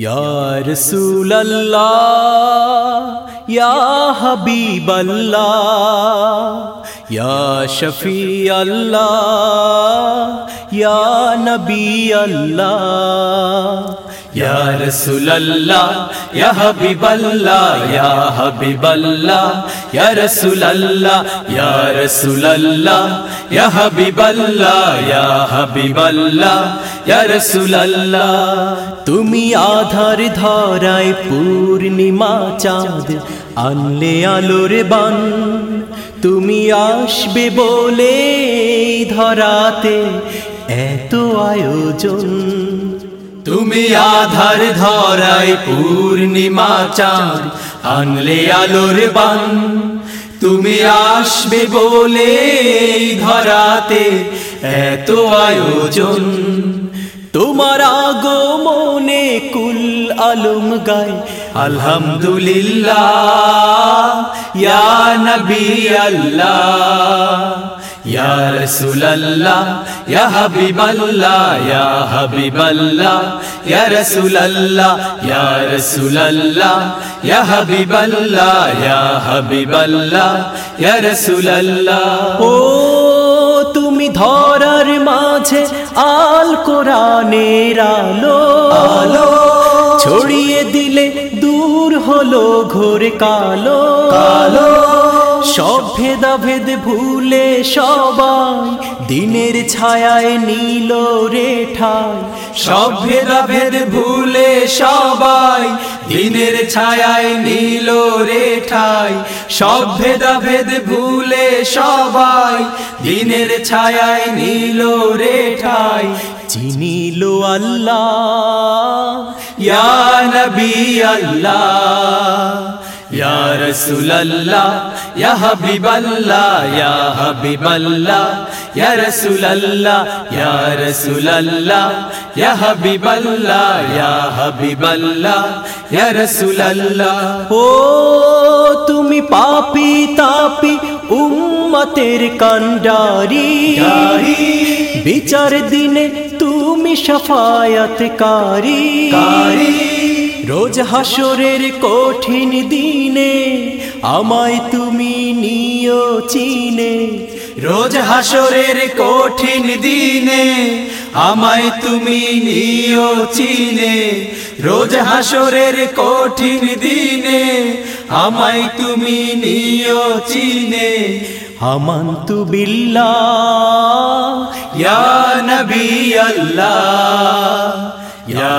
یا رسول اللہ یا حبیب اللہ یا شفیع اللہ یا نبی اللہ یا رسول اللہ یا حبیب اللہ یا حبیب اللہ یا رسول اللہ یا رسول اللہ یا حبیب اللہ یا حبیب اللہ یا رسول اللہ۔ তুমি আধার ধারায় পূর্ণিমা চাঁদ আনলে আলোর বান তুমি আসবে বলে ধরাতে এত আয়োজন। তুমি আধার ধরায় পূর্ণিমা চাঁদ আনলে আলোর বান। তুমি আসবে বলে ধরাতে এত আয়োজন। তোমার আগমনে কুল আলম গায় আলহামদুলিল্লাহ ইয়া নবী আল্লাহ ইয়া রাসূলুল্লাহ ইয়া হাবিবাল্লাহ ইয়া হাবিবাল্লাহ ইয়া রাসূলুল্লাহ ইয়া রাসূলুল্লাহ ইয়া হাবিবাল্লাহ ইয়া হাবিবাল্লাহ ইয়া রাসূলুল্লাহ ও তুমি ধরার মাঝে আল কোরআনের আলো। আলো। ছড়িয়ে দিলে দূর হলো ঘোর কালো। কালো। সব ভেদাভেদ ভুলে সবাই দিনের ছায়ায় নীল রে ঠাই। সব ভেদাভেদ ভুলে সবাই, দিনের ছায়ায় নীল রে ঠাই সব ভেদা ভেদ ভুলে সবাই, দিনের ছায়ায় নীল রে ঠাই চিনিল আল্লাহ, ইয়া নবী আল্লাহ, ইয়া হাবিবাল্লাহ ইয়া হাবিবাল্লাহ ইয়া রাসূলুল্লাহ ইয়া রাসূলুল্লাহ ইয়া হাবিবাল্লাহ ইয়া হাবিবাল্লাহ ইয়া রাসূলুল্লাহ ও তুমি পাপি তাপি উম্মতের কান্ডারি বিচার দিনে তুমি সফায়াত কারি। রোজ হাসরের কঠিন দিনে আমায় তুমি নিও চিনে রোজ হাসরের কঠিন দিনে আমায় তুমি নিও চিনে। রোজ হাসরের কঠিন দিনে আমায় তুমি নিও চিনে। আমান্তু বিল্লাহ, ইয়া নবী আল্লাহ, ইয়া